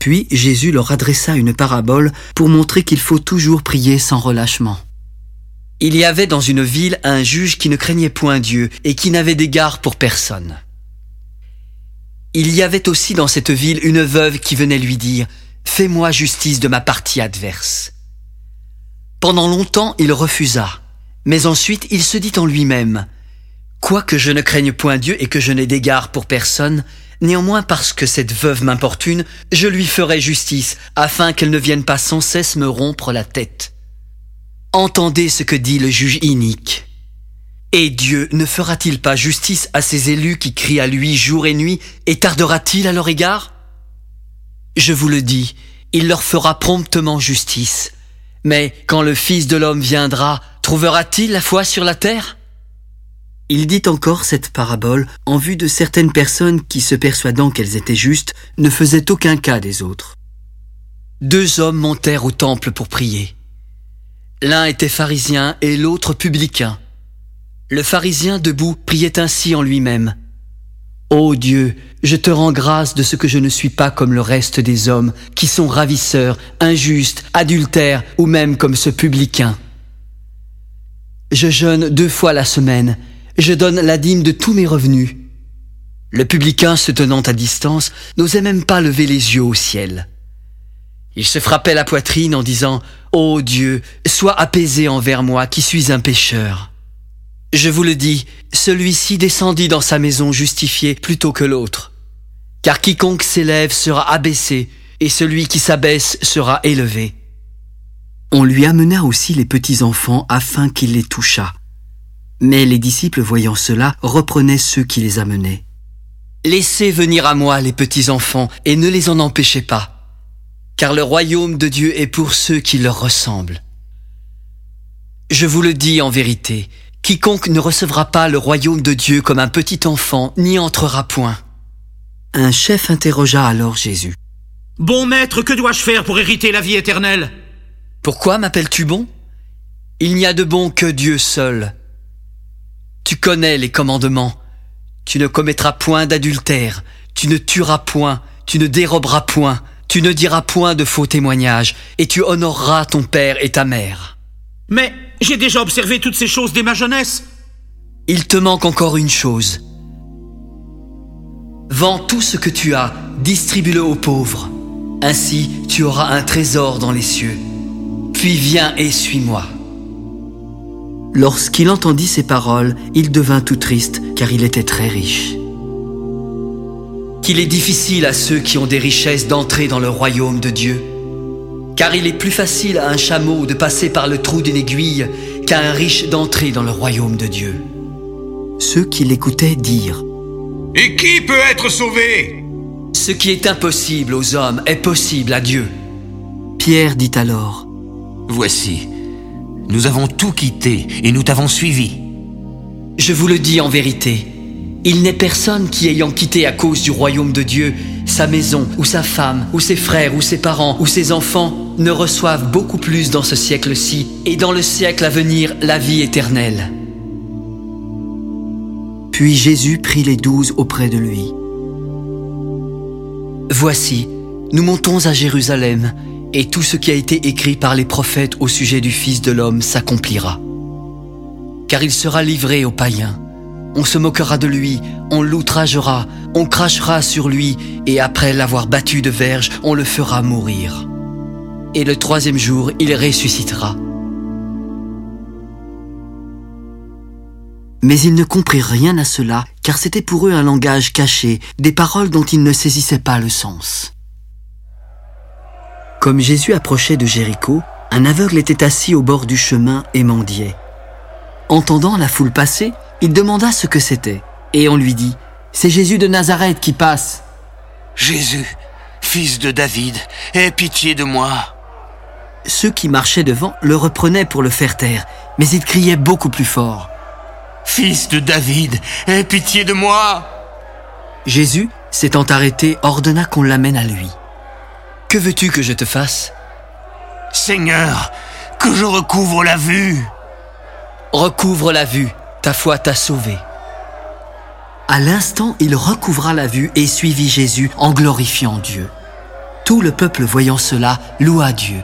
Puis Jésus leur adressa une parabole pour montrer qu'il faut toujours prier sans relâchement. Il y avait dans une ville un juge qui ne craignait point Dieu et qui n'avait d'égard pour personne. Il y avait aussi dans cette ville une veuve qui venait lui dire Fais-moi justice de ma partie adverse. Pendant longtemps il refusa, mais ensuite il se dit en lui-même Quoique je ne craigne point Dieu et que je n'ai d'égard pour personne, Néanmoins, parce que cette veuve m'importune, je lui ferai justice, afin qu'elle ne vienne pas sans cesse me rompre la tête. Entendez ce que dit le juge inique. Et Dieu ne fera-t-il pas justice à ses élus qui crient à lui jour et nuit, et tardera-t-il à leur égard? Je vous le dis, il leur fera promptement justice. Mais quand le Fils de l'homme viendra, trouvera-t-il la foi sur la terre? Il dit encore cette parabole en vue de certaines personnes qui, se persuadant qu'elles étaient justes, ne faisaient aucun cas des autres. Deux hommes montèrent au temple pour prier. L'un était pharisien et l'autre publicain. Le pharisien debout priait ainsi en lui-même. Ô Dieu, je te rends grâce de ce que je ne suis pas comme le reste des hommes, qui sont ravisseurs, injustes, adultères, ou même comme ce publicain. Je jeûne deux fois la semaine, je donne la dîme de tous mes revenus. Le publicain, se tenant à distance, n'osait même pas lever les yeux au ciel. Il se frappait la poitrine en disant Ô oh Dieu, sois apaisé envers moi qui suis un pécheur. Je vous le dis, celui-ci descendit dans sa maison justifié plutôt que l'autre. Car quiconque s'élève sera abaissé, et celui qui s'abaisse sera élevé. On lui amena aussi les petits enfants afin qu'il les touchât. Mais les disciples, voyant cela, reprenaient ceux qui les amenaient. Laissez venir à moi les petits enfants, et ne les en empêchez pas, car le royaume de Dieu est pour ceux qui leur ressemblent. Je vous le dis en vérité, quiconque ne recevra pas le royaume de Dieu comme un petit enfant n'y entrera point. Un chef interrogea alors Jésus. Bon maître, que dois-je faire pour hériter la vie éternelle? Pourquoi m'appelles-tu bon? Il n'y a de bon que Dieu seul. Tu connais les commandements. Tu ne commettras point d'adultère, tu ne tueras point, tu ne déroberas point, tu ne diras point de faux témoignages, et tu honoreras ton père et ta mère. Mais j'ai déjà observé toutes ces choses dès ma jeunesse. Il te manque encore une chose. Vends tout ce que tu as, distribue-le aux pauvres. Ainsi tu auras un trésor dans les cieux. Puis viens et suis-moi. Lorsqu'il entendit ces paroles, il devint tout triste, car il était très riche. Qu'il est difficile à ceux qui ont des richesses d'entrer dans le royaume de Dieu, car il est plus facile à un chameau de passer par le trou d'une aiguille qu'à un riche d'entrer dans le royaume de Dieu. Ceux qui l'écoutaient dirent Et qui peut être sauvé? Ce qui est impossible aux hommes est possible à Dieu. Pierre dit alors Voici, nous avons tout quitté et nous t'avons suivi. Je vous le dis en vérité, il n'est personne qui ayant quitté à cause du royaume de Dieu sa maison ou sa femme ou ses frères ou ses parents ou ses enfants ne reçoivent beaucoup plus dans ce siècle-ci et dans le siècle à venir la vie éternelle. Puis Jésus prit les douze auprès de lui. Voici, nous montons à Jérusalem et tout ce qui a été écrit par les prophètes au sujet du Fils de l'homme s'accomplira. Car il sera livré aux païens. On se moquera de lui, on l'outragera, on crachera sur lui, et après l'avoir battu de verge, on le fera mourir. Et le troisième jour, il ressuscitera. Mais ils ne comprirent rien à cela, car c'était pour eux un langage caché, des paroles dont ils ne saisissaient pas le sens. Comme Jésus approchait de Jéricho, un aveugle était assis au bord du chemin et mendiait. Entendant la foule passer, il demanda ce que c'était, et on lui dit, C'est Jésus de Nazareth qui passe. Jésus, fils de David, aie pitié de moi. Ceux qui marchaient devant le reprenaient pour le faire taire, mais il criait beaucoup plus fort. Fils de David, aie pitié de moi. Jésus, s'étant arrêté, ordonna qu'on l'amène à lui. Que veux-tu que je te fasse? Seigneur, que je recouvre la vue. Recouvre la vue, ta foi t'a sauvé. À l'instant, il recouvra la vue et suivit Jésus en glorifiant Dieu. Tout le peuple voyant cela loua Dieu